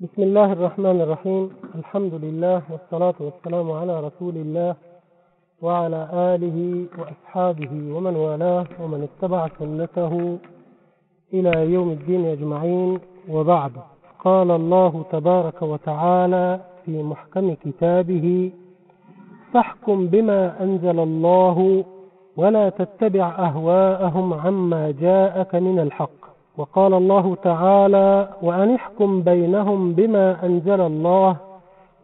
بسم الله الرحمن الرحيم الحمد لله والصلاة والسلام على رسول الله وعلى آله وأصحابه ومن والاه ومن اتبع سنته إلى يوم الدين أجمعين وبعد قال الله تبارك وتعالى في محكم كتابه فاحكم بما أنزل الله ولا تتبع أهواءهم عما جاءك من الحق وقال الله تعالى وان احكم بينهم بما انزل الله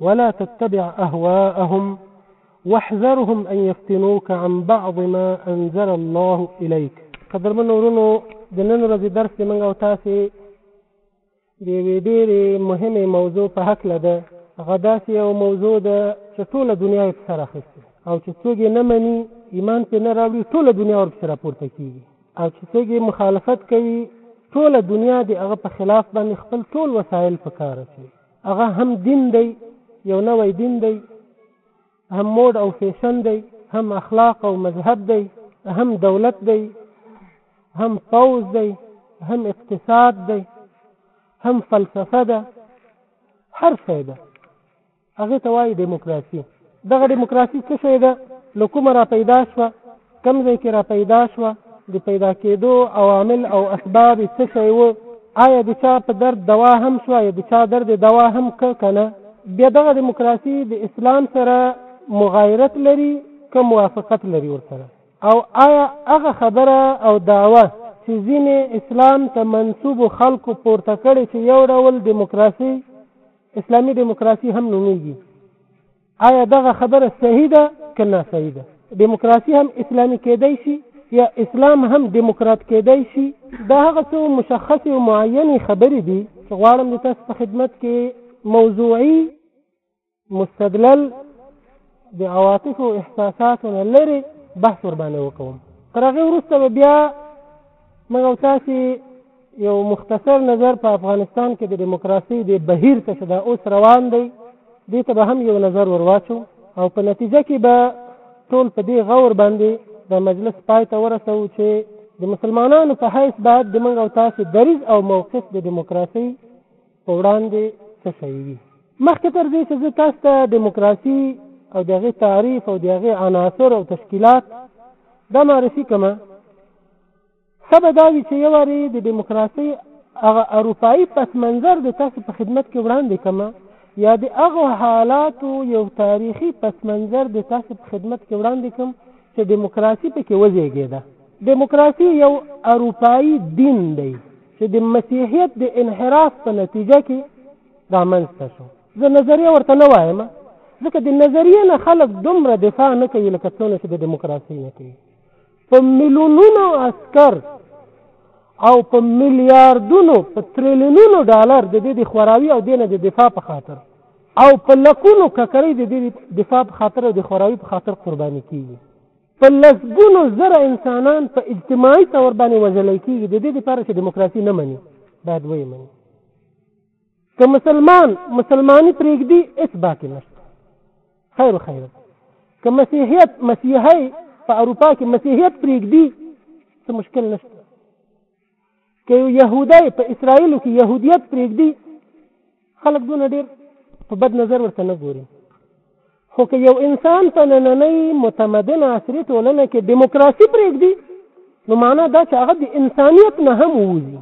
ولا تتبع اهواءهم واحذرهم ان يفتنوك عن بعض ما انزل الله اليك قدرمن ورونو د نن ورځې درس د منګ او تاسې د یوې ډېرې مهمې موضوع په هکله ده هغه داسې یو موضوع ده چې ټوله دنیا یې په سر اخیستې او چې څوک یې نه مني ایمان پرې نه راوړي ټوله دنیا ورپسې راپورته کېږي او چې څوک یې مخالفت کوي ټوله دنیا دې هغه په خلاف باندې خپل ټول وسایل په کار اچوي هغه هم دین دی یو نوی دین دی هم موډ او فیشن دی هم اخلاق او مذهب دی هم دولت دی هم پوز دی هم اقتصاد دی هم فلسفه ده هر څه ده هغې ته وايي ډيموکراسي. دغه ډيموکراسي څه شی ده؟ له کومه را پيدا شوه؟ کوم ځای کې را پيدا شوه؟ د پيدا کېدو عوامل او اسباب يې څه شی وو؟ آيا د چا په درد دوا هم شوه؟ آيا د چا درد يې دوا هم کړ که نه؟ بيا دغه ډيموکراسي د اسلام سره مغايرت لري که موافقت لري ورسره؟ او آيا هغه خبره او دعوه چې ځينې اسلام ته منسوبو خلکو پورته کړې چې يو ډول ډيموکراسي اسلامي دیموکراسي هم نومیږي آیا دغه خبره صحیح ده که نا صحیح ده دیموکراسي هم اسلامي کیدای شي یا اسلام هم دیموکرات کیدای شي دا هغه څو مشخصې او معینې خبرې دي چې غواړم د تاسو په خدمت کې موضوعي مستدلل د عواطف او احساساتو نه لرې بحث ورباندې وکوم تر هغې وروسته به بیا موږ او تاسې یو مختصر نظر په افغانستان کې د دیموکراسۍ د بهیر ته چې دا اوس روان دی دې ته به هم یو نظر ورواچو او په نتیجه کې به ټول په دې غور باندې د مجلس پای ته ورسوو چې د مسلمانانو په حیث باید د موږ او تاسو دریز او موقف د دیموکراسۍ په وړاندې څه شی وي مخکې تر دې چې زه تاسو ته دیموکراسي او د هغې تعریف او د هغې عناصر او تشکیلات دا معرفي کوم ښه به دا وي چې یو وارې د ډیموکراسۍ هغه اروپایي پس منظر د تاسو په خدمت کې وړاندې کړم یا د هغو حالاتو یو تاریخي پس منظر د تاسو په خدمت کې وړاندې کړم چې ډیموکراسي پکې وزېږېده. ډیموکراسي یو اروپایي دین دی چې د مسیحیت د انحراف په نتیجه کې رامنځته شو. زه نظریه ورته نه وایم، ځکه د نظریې نه خلک دومره دفاع نه کوي لکه څونه چې د ډیموکراسۍ نه کوي. په میلیونونو عسکر او په میلیاردونو په تریلیونونو ډالر د دې د خوراوي او دینه د دفاع په خاطر او په لکونو ککرۍ د دې دفاع په خاطر او د خوراوي په خاطر قرباني کیږي په لسګونو زره انسانان په اجتماعي تور باندې وژل کیږي د دې لپاره چې دیموکراسي نه مني باید ویې مني که مسلمان مسلمانی پرېږدي هېڅ باقي نشته خیر خیر که مسیحیت مسیحي په اروپا کې مسیحیت پرېږدي څه مشکل نشته که یو یهودی په اسرائیلو کې یهودیت پرېږدي خلک دونه ډېر په بد نظر ورته نه ګوري خو که یو انسان په نننۍ متمدن عصري ټولنه کې دیموکراسي پرېږدي نو معنا دا چې هغه د انسانیت نه هم ووځي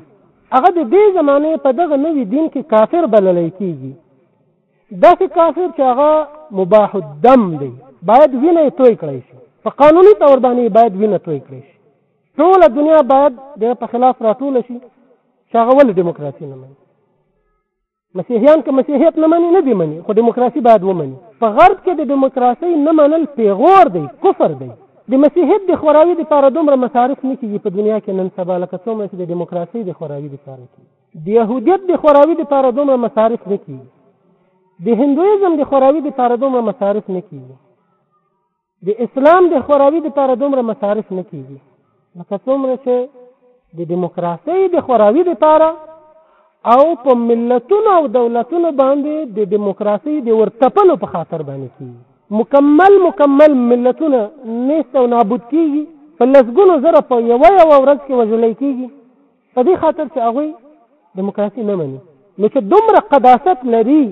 هغه د دې زمانې په دغه نوي دین کې کافر بللی کېږي داسې کافر چې هغه مباح الدم دی باید وینه یې توی کړی شي په قانوني طور باندې باید وینه توی کړی شي ټوله دنیا باید د په خلاف راټوله شي چې هغه ولې دیموکراسي نه مني مسیحیان که مسیحیت نه مني نه دی مني خو دیموکراسي باید ومني په غرب کې د دیموکراسۍ نه منل پیغور دی کفر دی د مسیحیت د خوراوي لپاره دومره مصارف نه کیږي په دنیا کې نن سبا لکه څومره چې د دیموکراسۍ د خوراوي لپاره کیږي د یهودیت د خوراوي لپاره دومره مصارف نه کیږي د هندویزم د خوراوي لپاره دومره مصارف نه کیږي د اسلام د خوراوي د پاره دومره مصارف نه کیږي لکه څومره چې د دیموکراسۍ د خوراوي د پاره او په ملتونو او دولتونو باندې د دیموکراسۍ د ورتپلو په خاطر باندې کیږي مکمل مکمل ملتونه نیست او نابود کیږي په لسګونو زره په یوه یوه ورځ کې وژل کیږي په دې خاطر چې هغوی دیموکراسي نه مني نو چې دومره قداست لري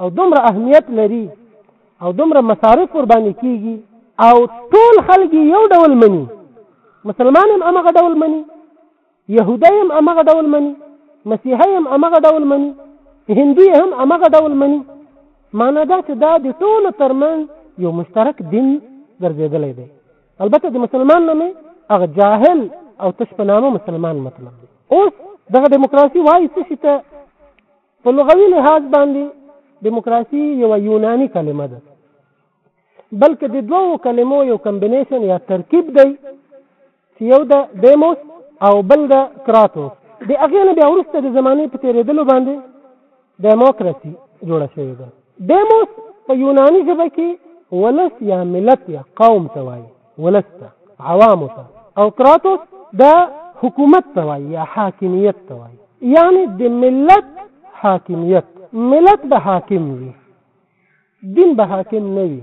او دومره اهمیت لري او دومره مصارف ور باندې کیږي او ټول خلک یو ډول مني مسلمان هم امغه ډول مني يهودي هم امغه ډول مني مسیحي هم امغه ډول مني هندي هم امغه ډول مني معنا دا چې دا د ټولو ترمن یو مشترک دین ګرځېدلی دی البته د مسلمان نه مې هغه جاهل او تش په نامه مسلمان مطلب دی اوس دغه دیموکراسي وایي څه شي ته په لغوي لحاظ باندې دیموکراسي یو یوناني کلمه ده بلکې د دوو کلمو یو کمبینیشن یا ترکیب دی چې یو د دیموس او بل د کراتوس د هغې نه بیا وروسته د زمانې په تېرېدلو باندې دیموکراسي جوړه شوې ده. دیموس په یوناني ژبه کې ولس یا ملت یا قوم ته وايي، ولس ته، عوامو ته، او کراتوس د حکومت ته وايي یا حاکمیت ته وايي، یعنې د ملت حاکمیت، ملت به حاکم وي، دین به حاکم نه وي،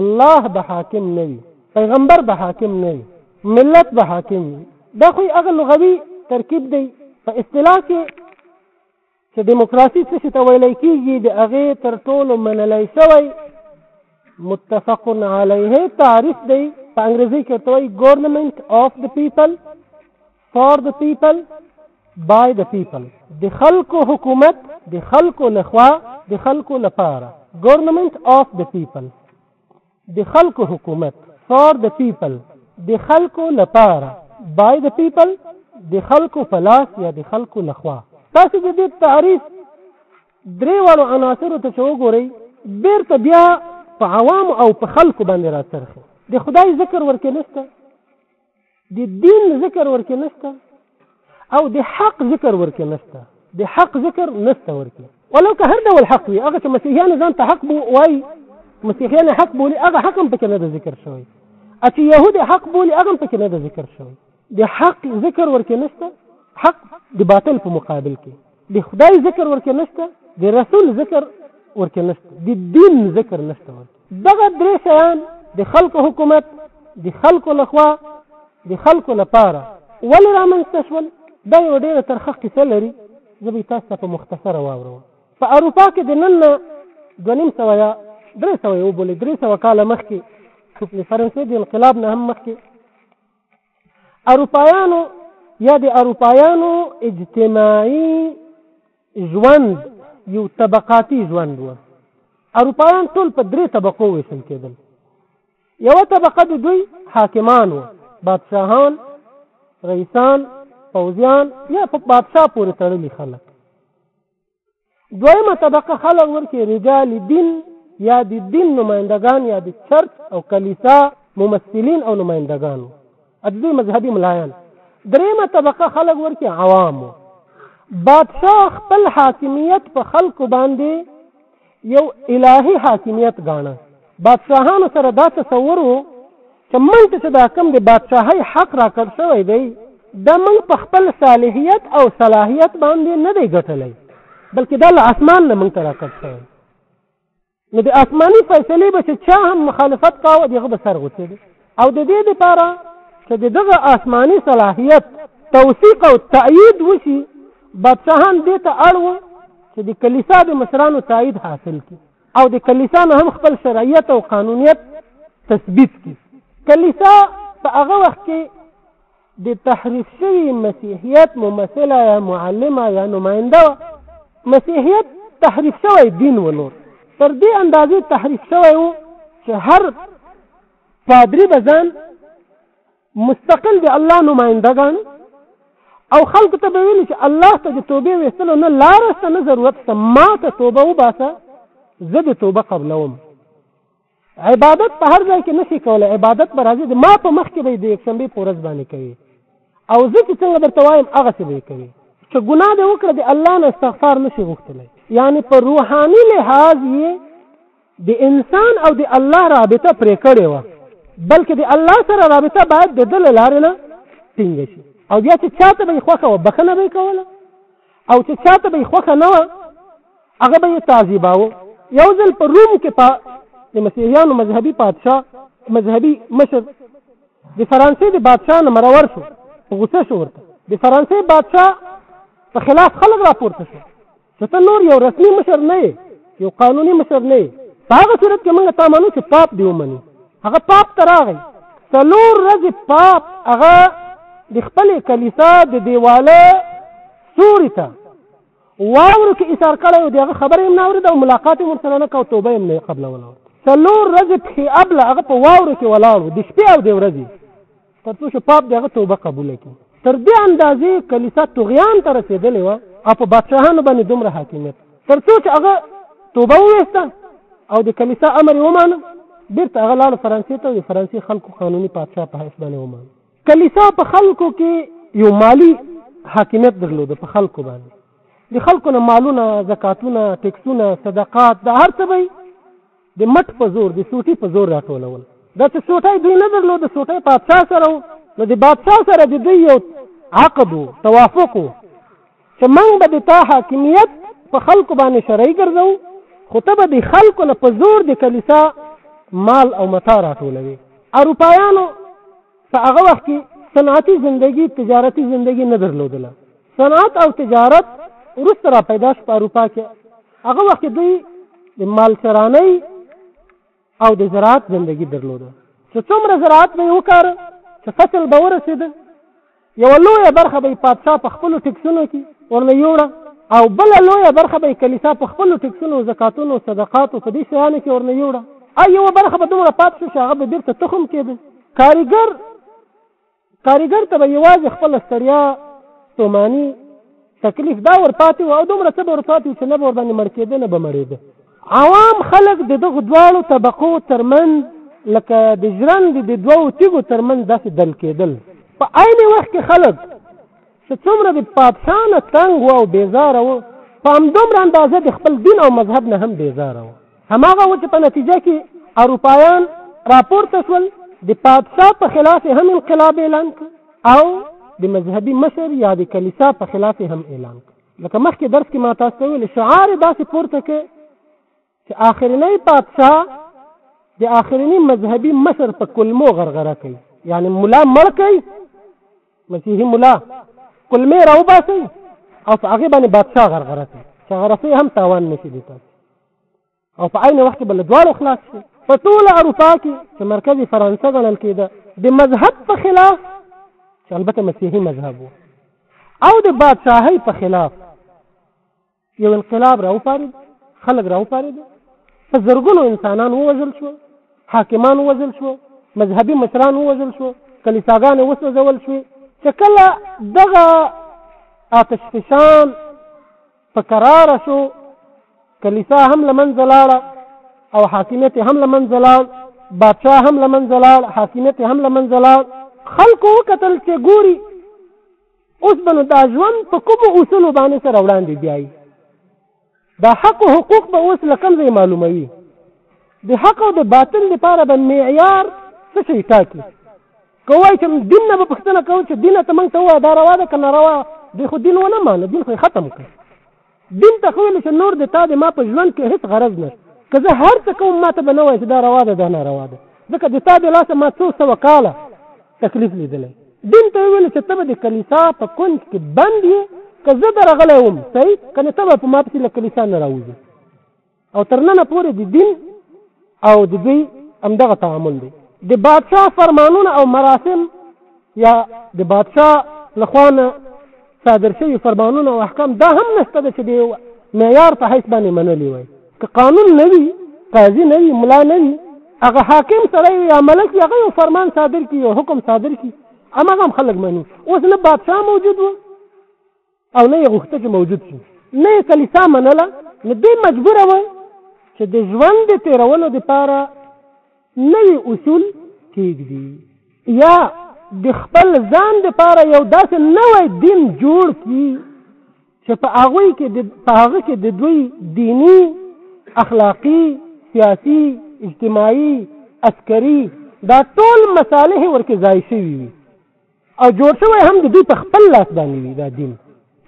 الله به حاکم نه وي، پیغمبر به حاکم نه وي، ملت به حاکم وي. دا خو یې هغه لغوي ترکیب دی، په اصطلاح کې چې دیموکراسي څه شي ته ویلی کېږي د هغې تر ټولو منلی شوی متفق علیه تعریف دی په انګریزي کې ورته وایي ګورنمنټ آف د پیپل فار د پیپل بای د پیپل د خلکو حکومت د خلکو لخوا د خلکو لپاره ګورنمنټ آف د پیپل د خلکو حکومت، For the People، د خلکو لپاره، By the People، د خلکو په لاس یا د خلکو له خوا. تاسې د دې تعریف درې واړو عناصرو ته چې وګورئ، بېرته بیا په عوامو او په خلکو باندې راڅرخي. د خدای ذکر ورکې نشته. د دین ذکر ورکې نشته او د حق ذکر ورکې نشته د حق ذکر نشته ورکې ولو که هر ډول حق وي هغه چې مسیحیان ځان ته حق بو وایي مسیحیان حق بولي هغه حق هم پکې نه ده ذکر شوی چې یهود حق بولي هغه هم پکې نه ده ذکر شوی د حق ذکر ورکې نشته حق د باطل په مقابل کې د خدای ذکر ورکې نشته د رسول ذکر ورکې نشته د دین ذکر نشته ورکې دغه درې شیان د خلکو حکومت د خلکو لخوا د خلکو لپاره ولې رامنځته شول دا یو ډېره ترخه قصه لري زه به تاسو ته په مختصره واوروم په اروپا کې د نن نه دوه نیم سوه یا درې سوه یې وبولئ درې سوه کاله مخکې د فرانسې د انقلاب نه هم مخکې اروپایانو یا د اروپایانو اجتماعي ژوند یو طبقاتي ژوند و اروپایان ټول په درې طبقو ویشل کېدل یوه طبقه د دوی حاکمان و بادشاهان رئیسان پوځیان یا په بادشاه پورې تړلي خلک دویمه طبقه خلک ورکې رجال دین یا د دین نمایندګان یا د چرچ او کلیسا ممثلین او نمایندګان د دوی مذهبي ملایان دریمه طبقه خلک ورکې عوام بادشاه خپل حاکمیت په خلکو باندې یو الهي حاکمیت ګاڼه. بادشاهانو سره دا تصور و چه موږ ته چه دا کوم د بادشاهۍ حق راکړ شوی دی دا موږ په خپل صالحیت او صلاحیت باندې نه دی ګټلی بلکه دا له اسمان نه موږ ته راکړ شوی نو د اسماني فیصلې به چه چا هم مخالفت کاوه د هغه به سر غوڅېده. او د دې لپاره چې د دغه آسماني صلاحیت توثیق او تایید وشي بادشاهان دې ته اړ وو چې د کلیسا د مشرانو تایید حاصل کړي او د کلیسا نه هم خپل شرعیت او قانونیت تثبیت کړي کلیسا په هغه وخت کې د تحریف شوي مسیحیت ممثله یا معلمه یا نماینده وه مسیحیت تحریف شوی دین و نور تر دې اندازې تحریف شوی و چې هر پادری به ځان مستقل د الله نماینده ګاڼه او خلکو ته به ویل چې الله ته د توبې ویستلو نه لاره شته نه ضرورت شته ما ته توبه وباسه زه د توبه قبلوم عبادت په هر ځای کې نشي کولای عبادت به راځي ما په مخ کې به د یک شنبه په ورځ باندې کوي او زه چې څنګه درته وایم هغه څه به کوي چې ګناه دې وکړه د الله نه استغفار نشي غوښتلی یعنی په روحاني لحاظ یې د انسان او د الله رابطه پرې کړې وه بلکې د الله سره رابطه باید د ده له لارې نه ټینګه شي او بیا چې چاته به یې خوښه وه بښنه به یې کوله او چې چاته به خوخه نه و هغه به تعذيباو یو ځل په روم کې په د مسیحیانو مذهبي پادشاه مذهبي مشر د فرانسې د بادشاه نه مرور شو غوسه شو ورته د فرانسې بادشاه په خلاف خلک راپورته شو چې ته نور یو رسمي مشر نه یو قانوني مشر نه په هغه صورت کې موږ تا منو چې پاپ دی ومني هغه پاپ ته راغی څلور ورځې پاپ هغه د خپل کلیسا د دیواله سوري ته واورو کې ایثار کړی او دغه خبرې هم نه اورېده او ملاقات یې ورسره نه کوو توبه یې هم نه قبلوله څلور ورځې پښې ابله هغه په واورو کې ولاړو د شپې او د ورځې تر څو چې پاپ د هغه توبه قبوله کړي تر دې اندازې کلیسا طغیان ته رسېدلې وه او په بادشاهانو باندې دومره حاکمیت تر څو چې هغه توبه وویسته او د کلیسا امر یې ومانه بېرته هغه لاړ فرانسې ته د فرانسې خلکو قانوني پادشاه په حیث باندې ومانه کلیسا په خلکو کې یو مالی حاکمیت درلود په خلکو باندې د خلکو نه مالونه زکاتونه ټیکسونه صدقات د هر څه به د مټ په زور، د سوټي په زور راټولول. دا چې سوټی دوی نه درلود، د سوټی پادشاه سره و، نو د بادشاه سره د دوی یو عقد و، توافق و، چې موږ به د تا حاکمیت په خلکو باندې شرعي ګرځوو، خو ته به د خلکو نه په زور د کلیسا مال او متاع راټولوې. اروپایانو په هغه وخت کې صنعتي زندګي، تجارتي زندګي نه درلودله. صنعت او تجارت وروسته راپیدا شو په اروپا کې. هغه وخت کې دوی د مالچرانۍ او د زراعت زندگی درلوده چې څومره زراعت به یې وکاره چې فصل به ورسېده یوه لویه برخه به یې پادشاه په خپلو ټکسونو کې ورنه یوړه او بله لویه برخه به یې کلیسا په خپلو ټکسونو زکاتونو صدقاتو په دې شیانو کې ورنه یوړه او یوه برخه به دومره پات شو چې هغه به بېرته تخم کېده کاریګر کاريګر ته به يوازې خپله ستړيا، ستوماني، تکليف دا ور پاتې و او دومره څه به ور پاتې و چې نه به ورباندې مړ کېده نه به مړېده. عوام خلک د دغو دواړو طبقو تر منځ لکه د ژرندې د دوو تيږو تر منځ داسې دل کېدل. په عين وخت کې خلک چې څومره د پادشاه نه تنګ و او بېزاره و، په همدومره اندازه د خپل دين او مذهب نه هم بېزاره و. هماغه و چې په نتیجه کې اروپایان راپورته شول د پادشاه په خلاف هم انقلاب اعلان کړ او د مذهبي مشر یا د کلیسا په خلاف هم اعلان کړ لکه مخکې درس کې ما تاسو ته ویل شعار داسې پورته کړ چې آخرنی پادشاه د آخرنی مذهبي مشر په کلمو غرغره کوي یعنی مولا مړ کوي مسیحي مولا کلمې راوباسي او په هغه باندې بادشاه غرغره کوي چې غرفه هم تاوان نشي دي تاسو او په عین وخت کې بل دواړو خلاص شي په ټول اروپا کې چې مرکز فرانسه ګڼل کېده د مذهب په خلاف چې البته مسیحي مذهب وو او د بادشاهۍ په خلاف یو انقلاب راوپارید خلک راوپارید په زرګونو انسانان ووژل شو حاکمان ووژل شو مذهبي مشران ووژل شو کلیساګانې وسوځول شوې چې کله دغه آتش فشان په قرار شو کلیسا هم لمنځه لاړه او حاکمیت هم لمنځه لاړ بادشاه هم لمنځه لاړ حاکمیت هم لمنځه لاړ خلکو وکتل چې ګوري اوس به نو دا ژوند په کومو اصولو باندې سره وړاندې بیایي دا حق او حقوق به اوس له کوم ځای معلوموي د حق او د باطل لپاره به معیار څه شي ټاکي که وای چې دین نه به پښتنه کوو چې دین ته موږ ته وای دا روا ده کنه روا دی خو دین ونه مانه دین خو ختم کړ دین ته خو چې نور د تا د ما په ژوند کې هیڅ غرض نه که زه هر څه کوم ماته به نه وای چې دا روا ده دا نه روا ده ځکه د تا د لاسه ما څو سوه کاله تکلیف لیدلی دین ته ویل چې ته به د کلیسا په کونج کې بند یې که زه درغلی وم صحیح که نه ته به په ما پسې له کلیسا نه راوځې او تر ننه پورې د دین او د دوی همدغه تعامل دی د بادشاه فرمانونه او مراسم یا د بادشاه لخوا نه صادر شوي فرمانونه او احکام دا هم نشته ده چې د یو معیار په حیث باندې منلي وای که قانون نه وي قاضي نه وي ملا نه وي هغه حاکم سړی یا ملک هغه یو فرمان صادر کړي یو حکم صادر کړي هماغه هم خلک مني اوس نه بادشاه موجود و او نه یې غوښته چې موجود شي، نه یې کلیسا منله، نو دوی مجبور وه چې د ژوند د تېرولو دپاره نوي اصول کېږدي یا د خپل ځان دپاره یو داسې نوی دین جوړ کړي چې په هغوی کې د په هغه کې د دوی دینی اخلاقی سیاسی اجتماعي عسکري دا ټول مصالح ورکې ځای شوي وي او جوړ شوی هم د دوی په خپل لاس باندې وي دا دین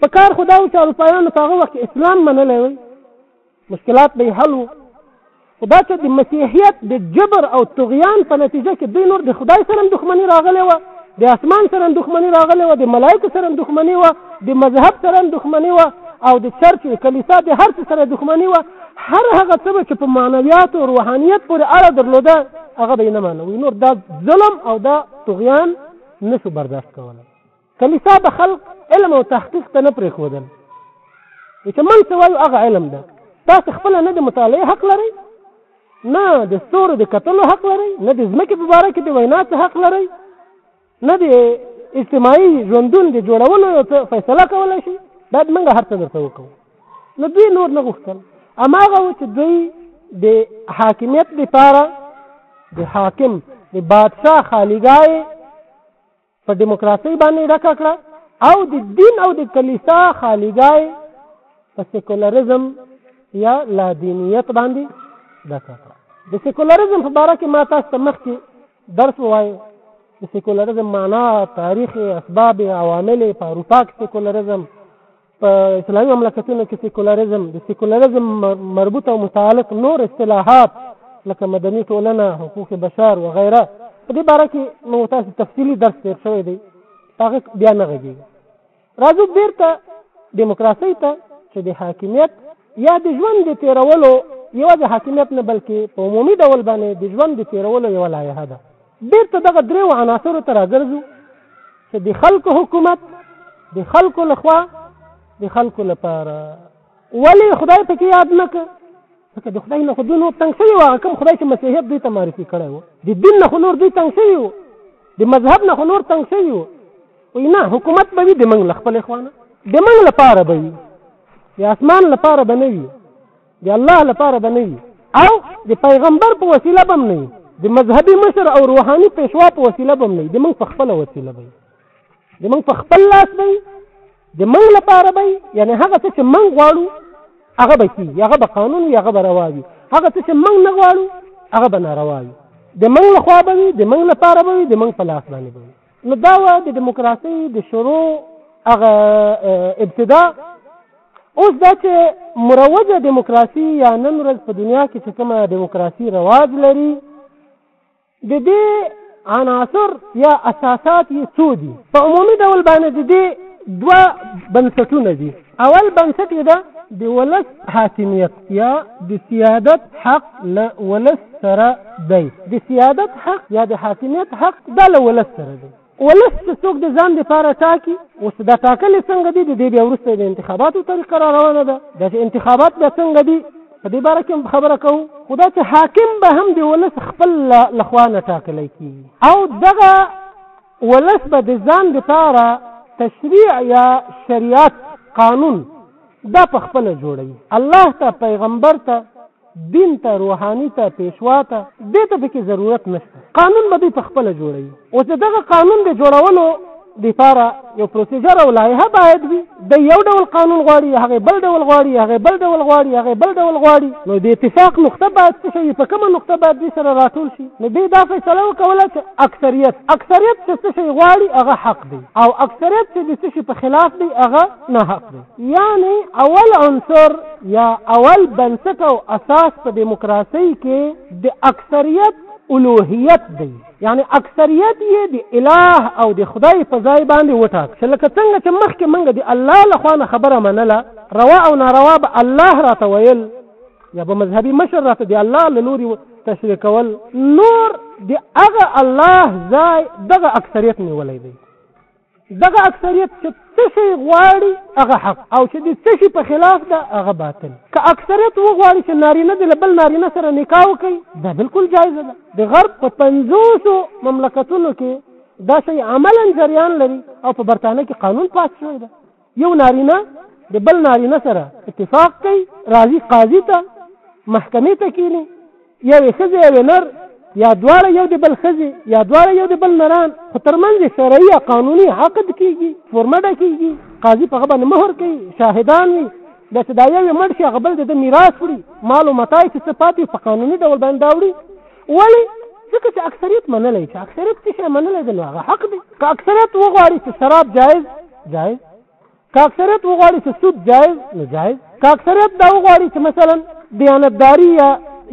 په کار خو دا و چې اروپایانو په هغه وخت کې اسلام منلی وی مشکلات به یې حل و خو دا چې د مسیحیت د جبر او طغیان په نتیجه کې دوی نور د خدای سره هم دښمني راغلې وه د اسمان سره هم دښمني راغلې وه د ملایکو سره هم دښمني وه د مذهب سره هم دښمني وه او د چرچ کلیسا د هر څه سره دښمني وه هر هغه څه به چې په معنویات او روحانیت پورې اړه درلوده هغه به یې نه مانه وي نور دا ظلم او دا طغیان نه شو برداشت کولی کلیسا به خلق علم او تحقیق ته نه پرېښودل چې موږ څه وایو هغه علم ده تاسو خپل نه د مطالعې حق لرئ نه د ستورو د کتلو حق لرئ نه د ځمکې په باره کې د وینا څه حق لرئ نه د اجتماعي ژوندون د جوړولو څه فیصله کولی شي باید موږ هر څه درته وکړو نو دوی نور نه غوښتل اماغه و چې دوی د حاکمیت لپاره د حاکم د بادشاه خالیګای په دیموکراسي باندې ډکه کړه او د دین او د کلیسا خالیګای په سیکولریزم یا لادینیت باندې ډکه کړه د سیکولریزم په اړه کې ما تاسو ته مخکې درس وایي د سیکولریزم معنا تاریخ اسباب عوامل په اروپا کې سیکولریزم په اسلامي مملکتونو کې سیکولریزم د سیکولریزم مربوط او متعلق نور اصطلاحات لکه مدني ټولنه حقوق بشر و غیره په دې باره کې نو تاسو تفصیلي درس تیر شوی دی هغه بیا نه غږیږي راځو بیرته دیموکراسۍ ته چې د حاکمیت یا د ژوند د تیرولو یوازې حاکمیت نه بلکې په عمومي ډول باندې د ژوند د تیرولو یوه لایحه ده بېرته دغه درېو عناصرو ته راګرځو چې د خلکو حکومت د خلکو لخوا د خلکو لپاره ولې خدای پکې یاد نه کړ ځکه د خدای نه خو دوی نور تنګ شوي وه کوم خدای چې مسیحیت دوی ته معرفي کړی و د دین نه خو نور دوی تنګ شوي و د مذهب نه خو نور تنګ شوي و وایي نه حکومت به وي د موږ له خپلې خوانه د موږ لپاره به وي د اسمان لپاره به نه وي د الله لپاره به نه وي او د پیغمبر په وسیله به هم نه وي د مذهبي مشر او روحاني پیشوا په وسیله به هم نه وي د موږ په خپله وسیله به د موږ په خپل لاس به د موږ لپاره به یعنی هغه څه چې موږ غواړو هغه به کېږي هغه به قانون وي هغه به روا وي هغه څه چې موږ نه غواړو هغه به ناروا وي د موږ لخوا به وي د موږ لپاره به وي د موږ په لاس باندې به وي نو دا وه د دیموکراسۍ د شروع هغه ابتدا اوس دا چې مروجه دیموکراسي یا نن ورځ په دنیا کې چې کومه دیموکراسي رواج لري د دې عناصر یا اساسات یې څو دي په عمومي ډول باندې د دې دوه بنسټونه دي اول بنسټ یې ده د ولس حاکمیت یا د سیادت حق له ولس سره دی. د سیادت حق یا د حاکمیت حق دا له ولس سره دی. ولس چې څوک د ځان دپاره ټاکي، اوس دا ټاکل یې څنګه دي، د دې بیا وروسته یې د انتخاباتو طریقه را روانه ده، دا چې انتخابات بیا څنګه دي په دې باره کې هم خبره کوو، خو دا چې حاکم به هم د ولس خپل له خوا نه ټاکلی کېږي او دغه ولس به د ځان لپاره تشریع یا شریعت قانون دا په خپل جوړوي الله ته پیغمبر ته دین ته روحانی ته پیشوا ته دې ته پکې ضرورت نشته قانون به دوی په خپل جوړوي اوس دغه قانون د جوړولو لپاره یو پروسیجر او لایحه باید وي د یو ډول قانون غواړي هغه بل ډول غواړي هغه بل ډول غواړي هغه بل ډول غواړي نو د اتفاق نقطه باید څه شي په کومه نقطه باید دوی سره راټول شي نو دوی دا فیصله وکوله چې اکثریت اکثریت چې څه شي غواړي هغه حق دی او اکثریت چې د څه شي په خلاف دی هغه نه حق دی یعنی اول عنصر یا اول بنسټ او اساس په دیموکراسي کې د اکثریت الوهیت دی یعنی اکثریت یې د اله او د خدای په ځای باندې وټاک چې لکه څنګه چې مخکې موږ د الله له خوا نه خبره منله روا او ناروا به الله راته ویل یا به مذهبي مشر راته د الله له لوري تشریح کول نور د هغه الله ځای دغه اکثریت نیولی دی دغه اکثریت چې څه شی غواړي هغه حق او چې د څه شي په خلاف ده هغه باطل که اکثریت وغواړي چې نارینه د له بل نارینه سره نکاح وکړي دا بالکل جایزه ده د غرب په پنځوسو مملکتونو کې دا شی عملا جریان لري او په برتانه کې قانون پاس شوی ده یو نارینه د بل نارینه سره اتفاق کوي راځي قاضي ته محکمې ته کینی یوې ښځې یوې نر یا دواړه یو د بل ښځې یا دواړه یو د بل نران خو ترمنځ یې شرعي یا قانوني عقد کیږي فورمه ډکیږي قاضي په هغه باندې مهر کوي شاهدان وي بیا چې دا یو یې مړ شي هغه بل د ده میراث وړي مال و متاع چې څه پاتې په قانوني ډول باندې دا وړي ولې؟ ځکه چې اکثریت منلی چې اکثریت څه شی منلی دی نو هغه حق دی که اکثریت وغواړي چې شراب جایز جایز که اکثریت وغواړي چې سود جایز نو جایز که اکثریت دا وغواړي چې مثلا دیانتداري یا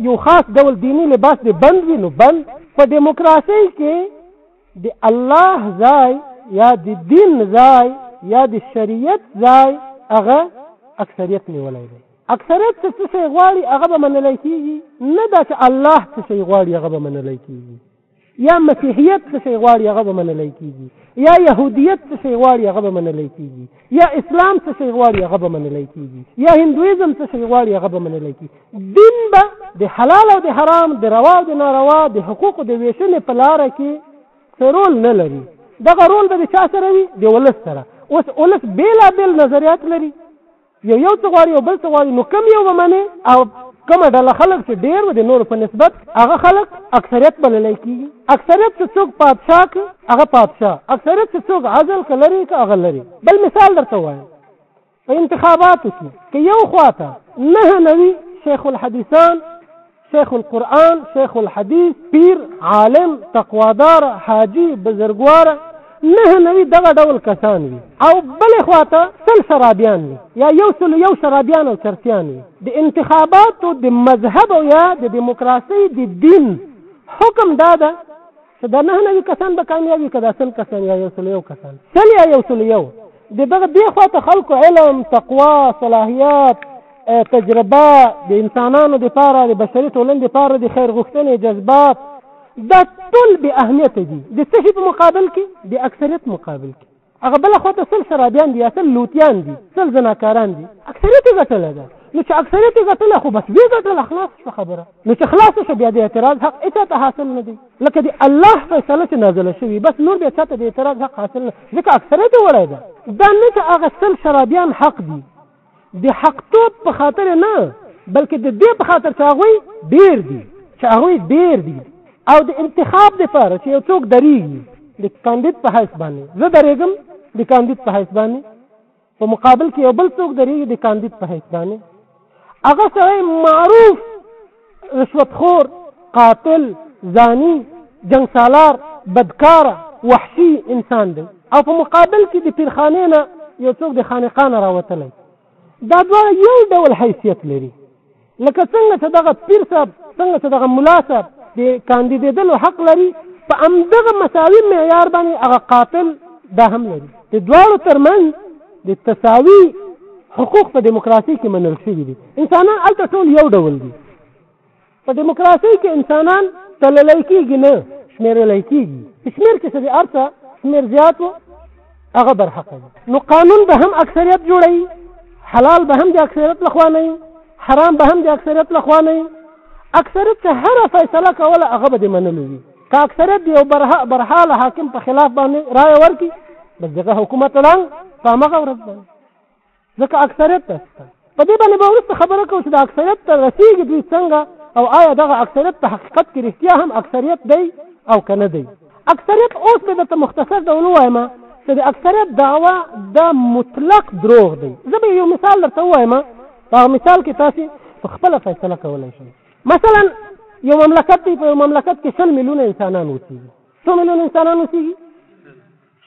یو خاص ډول دینی لباس دی بند وي نو بند په دیموکراسي کې د الله ځای یا د دین ځای یا د شریعت ځای هغه اکثریت نیولی دی اکثریت چې څه شی غواړي هغه به منلی کېږي نه دا چې الله څه شی غواړي هغه به منلی کېږي یا مسیحیت څه شی غواړي هغه به منلی کېږي یا یهودیت څه شی غواړي هغه به منلی کېږي یا اسلام څه شی غواړي هغه به منلی کېږي یا هندویزم څه شی غواړي هغه به منلی کېږي دین به د حلال او د حرام د روا او د ناروا د حقوقو د ویشنې په لاره کې څه رول نه لري دغه رول به د چا سره وي د ولس سره اوس ولس بېلابېل نظریات لري یو یو څه غواړي او بل څه غواړي نو کوم یو به منې او کومه ډله خلک چې ډېر و د نورو په نسبت هغه خلک اکثریت بللی کېږي اکثریت چې څوک پادشاه کړي هغه پادشاه اکثریت چې څوک عزل که لرې که هغه لرې بل مثال درته وایم په انتخاباتو کې که یو خوا ته نهه نوي شیخ الحدیثان شیخ القرآن، شیخ الحدیث، پیر، عالم، تقوادار، حاجي، بزرګوار، نهه نوي دغه ډول کسان وي او بلې خوا ته سل شرابیان وي یا یو سلو یو شرابیان او چرسیان وي. د انتخاباتو د مذهب او یا د دیموکراسۍ د دین حکم دا ده که دا نهه نوي کسان به کامیاب وي که دا سل کسان یا یو سل یو کسان سل یا یو سل یو د دغه دې خوا ته خلکو علم تقوا صلاحیت تجربه د انسانانو دپاره د بشري ټولنې دپاره د خیر غوښتنې جذبات دا ټول بې اهمیته دي د څه شي په مقابل کې د اکثریت مقابل کې هغه بل خو ته سل سرابیان دي اصل لوتیان دي سل زناکاران دي اکثریت غټله ده نو چې اکثریت غټله خو بس وی غټله خلاص شو خبره نو چې خلاص شو بیا د اعتراض حق اچا ته حاصل نه دی لکه دی الله فیصله چې نازله شوی بس نور بیا چاته د اعتراض حق حاصل نه ځکه اکثریت وړای ده دا نه چې هغه سل سرابیان حق دي د حق توب په خاطر نه بلکې د دې په خاطر چې هغوی ډیر دي چې هغوی ډیر دي او د انتخاب لپاره چې یو څوک درېږي د کاندید په حیث باندې زه درېږم د کاندید په حیث باندې په مقابل کې یو بل څوک درېږي د کاندید په حیث باندې هغه سړی معروف رشوت خور قاتل زانی جنګ سالار بدکار وحشي انسان دی او په مقابل کې د پیرخانې نه یو څوک د خانقاه نه راوتلی دا دواړه یو ډول حیثیت لري لکه څنګه چې دغه پیر صاحب څنګه چې دغه ملا صاحب د کاندیدېدلو حق لري په همدغه مساوي معیار باندې هغه قاتل دا هم لري د دواړو ترمنځ د تساوي حقوق په دیموکراسي کې منل شوي دي انسانان هلته ټول یو ډول دي په دیموکراسۍ کې انسانان تللی کېږي نه شمېرلی کېږي په شمېر کې څه دي هر څه شمېر زیات و هغه برحق دي نو قانون به هم اکثریت جوړوي حلال به هم د اکثریت لخوا نه حرام به هم د اکثریت لخوا نه اکثریت چې هره فیصله کوله هغه به د منلو وي که اکثریت د یو برحاله حاکم په خلاف باندې رایه ورکړي بس دغه حکومت ړنګ په همغه ورځ باندې ځکه اکثریت ته په دې باندې به وروسته خبره کوو چې د اکثریت ته رسیږي دوی څنګه او آیا دغه اکثریت په حقیقت کې رښتیا هم اکثریت دی او که نه دی اکثریت اوس به درته مختصر ډول ووایم چې د اکثریت دعوا دا مطلق دروغ دی زه به یو مثال درته ووایم په هغه مثال کې تاسې په خپله فیصله کولی شئ مثلا یو مملکت دی په یو مملکت کې شل میلیونه انسانان اوسېږي څو میلیونه انسانان اوسېږي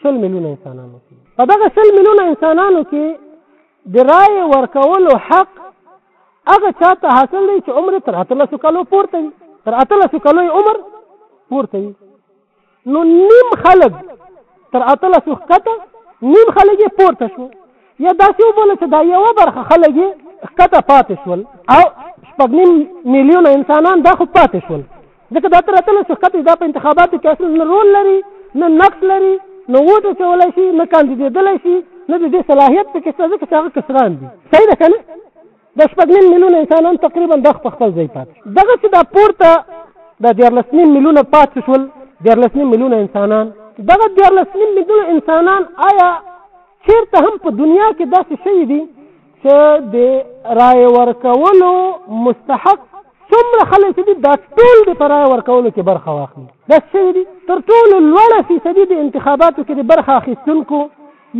سل میلیونه انسانانو کې په دغه سل میلیونه انسانانو کې د رایې ورکولو حق هغه چاته حاصل دی چې عمر تر اتلسو کالو پورته وي تر اتلسو کالو عمر پورته وي نو نیم خلک تر اتلسو ښکته نیم خلک یې پورته شو یا داسې وبوله چې دا یوه برخه خلک یې ښکته پاتې شول او شپږ نیم میلیونه انسانان دا خو پاتې شول ځکه دا تر اتلس سخت دی دا په انتخاباتو کې اصلا نه رول لري نه نقش لري نه ووټ اچولی شي نه کاندیدېدلی شي نه د دې صلاحیت پکې شته ځکه چې هغه کسران دي صحیح ده که نه د شپږ نیم میلیونه انسانان تقریبا دغ په خپل ځای پاتې دغسې دا پورته د دیارلس نیم میلیونه پاتې شول دیارلس نیم میلیونه انسانان دغه دیارلس نیم میلیونه انسانان آیا چیرته هم په دنیا کې داسې شوي دي چې د رای ورکولو مستحق څومره خلک دي دا ټول د پر رای ورکولو کې برخه واخلي دا څه دي تر ټولو لوړه فیصدي د انتخاباتو کې د برخه اخیستونکو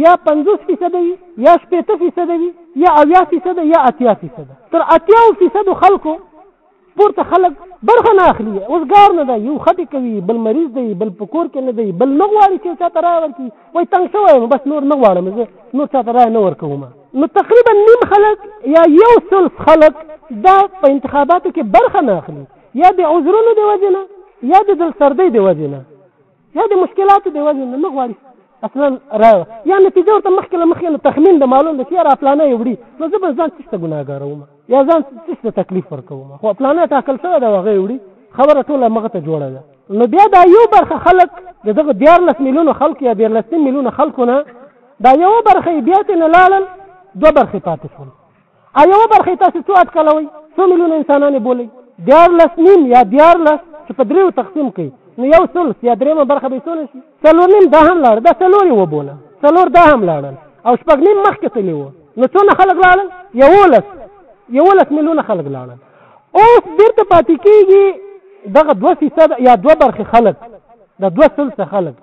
یا 50 فیصد وي یا 70 فیصد وي یا 80 فیصد یا 80 فیصد تر 80 فیصد خلکو پورته خلک برخه نه اخلي اوس ګار نه ده یو خټې کوي بل مریض دی بل په کور کې نه دی بل نه غواړي چې یو چا ته رایه ورکړي وایي تنګ شوی یم بس نور نه غواړم زه نور چا ته رایه نه ورکوم نو تقریبا نیم خلک یا یو ثلث خلک دا په انتخاباتو کې برخه نه اخلي یا د عذرونو د وجې نه یا د دلسردۍ د وجې نه یا د مشکلاتو د وجې نه نه غواړي اصلا رایه یا نتیجه ورته مخکې له مخکې نه تخمین د معلوم دی چې یاره پلانه یې وړي نو زه به ځان څه ته ګناهګاروم یا ځان څه ته تکلیف ورکوم خو پلانه ټاکل شوی دی هغه یې وړي خبره ټوله مغه ته جوړه ده نو بیا دا یو برخه خلک د دغه دیارلس میلیونو خلکو یا دیارلس میلیونه خلکو نه دا یو برخه بیا ته نه لاړل دوه برخې پاتې شول او یوه برخه یې تاسې څو اټکلوئ؟ څو میلیونه انسانان یې بولئ؟ دیارلس نیم یا دیارلس چې په درېیو تقسیم کړئ، نو یو ثلث یا درېیمه برخه به یې څونه شي؟ څلور نیم دا هم لاړل، دا څلور یې وبوله، څلور دا هم لاړل او شپږ نیم مخکې تللي وو، نو څونه خلک لاړل؟ یوولس، یوولس میلیونه خلک لاړل. اوس بېرته پاتې کېږي دغه دوه فیصده یا دوه برخې خلک، دا دوه ثلثه خلک.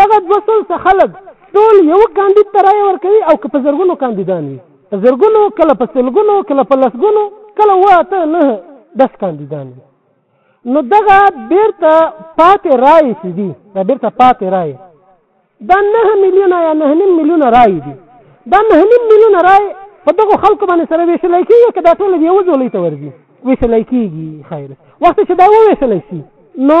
دغه دوه سل څه خلک ټول یوه کاندید ته رایه ورکوي او که په زرګونو کاندیدان وي، په زرګونو، کله په سلګونو، کله په لسګونو، کله اووه، اته، نهه داسې کاندیدان وي، نو دغه بېرته پاتې رایې چې دي، دا بېرته پاتې رایې، دا نهه میلیونه یا نهه نیم میلیونه رایې دي، دا نهه نیم میلیونه رایې په دغو خلکو باندې سره وېشلی کېږي که دا ټولې د یوه ځولۍ ته ورځي؟ وېشلی کېږي، خیر وخت چې دا ووېشلی شي نو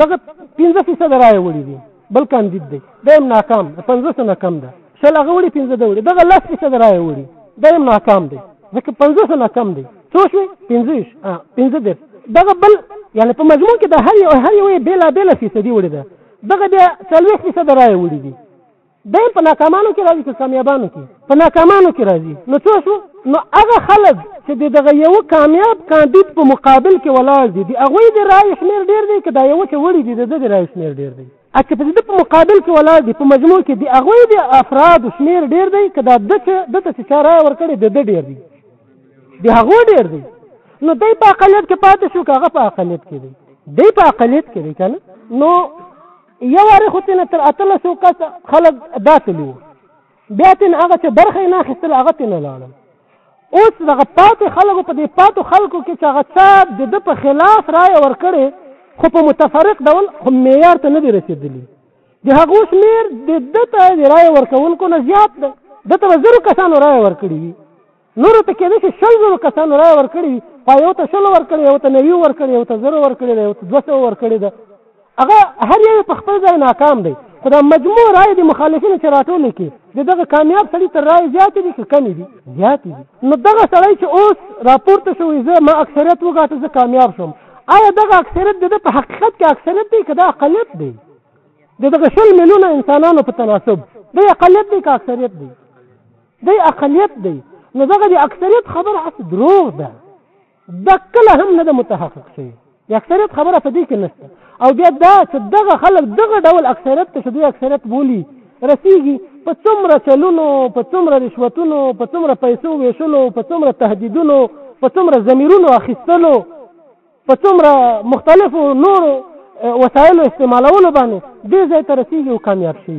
دغه پنځه فیصده رایه وړي دي بل کاندید دی دا هم ناکام د پنځوسو نه کم ده شل هغه وړي پنځه ده وړي دغه لس فیصده رایه وړي دا هم ناکام دی ځکه پنځوسو نه کم دی څو شوې پنځه ویشت پنځه دېرش دغه بل یعنې په مجموع کې د هر یو هر یو یې بېلابېله فیصدي وړې ده دغه بیا څلوېښت فیصده رایه وړي دي دی په ناکامانو کې راځي که کامیابانو کې په ناکامانو کې راځي نو څه شو نو هغه خلک چې د دغه یو کامیاب کاندید په مقابل کې ولاړ دي د هغوی د رایې شمېر ډېر دی که دا یو چې وړي دي د ده د رایې شمېر ډېر دی چې په دې په مقابل کې ولاړ دي په مجموع کې د هغوی د افرادو شمېر ډېر دی که دا ده چې ده ته چې چا رایه ورکړې د ده ډېر دی د هغو ډېر دی نو دی په اقلیت کې پاتې شو که هغه په اقلیت کې دی دی په اقلیت کې دی که نه نو یو واره خو تنه تر اتلسو کس خلک دا تلو بیا تنه هغه چې برخه نه اخیستل هغه تنه لاړل اوس دغه پاتې خلکو په دې پاتو خلکو کې چې هغه چا د ده په خلاف رایه ورکړې خو په متفرق ډول خو معیار ته نه دی رسېدلی د هغو شمېر د ده ته د رایه ورکوونکو نه زیات ده ده ته به زرو کسانو رایه ورکړې وي نورو ته کېدای شي شل زرو کسانو رایه ورکړې وي خو یو ته شل ورکړې یو ته نوي ورکړې یو ته زرو ورکړې ده یو ته دوه سوه ورکړې ده هغه هر یو په خپل ځای ناکام دی خو دا مجموع رایې د مخالفینو چې راټولې کړي د دغه کامیاب سړي تر رایې زیاتې دي که کمې دي زیاتې دي نو دغه سړی چې اوس راپورته شوی زه ما اکثریت وګاټه زه کامیاب شوم آیا دغه اکثریت د ده په حقیقت کې اکثریت دی که دا اقلیت دی د دغه شل میلیونه انسانانو په تناسب دی اقلیت دی که اکثریت دی دی اقلیت دی نو دغه د اکثریت خبره هسې دروغ ده دا کله هم نه ده متحقق شوی د اکثریت خبره په دې کې نشته او بیا دا چې دغه خلک دغه ډول اکثریت ته چې دوی اکثریت بولي رسیږي په څومره چلونو په څومره رشوتونو په څومره پیسو ویشلو په څومره تهدیدونو په څومره ضمیرونو اخیستلو په څومره مختلفو نورو وسایلو استعمالولو باندې دې ځای ته رسیږي او کامیاب شي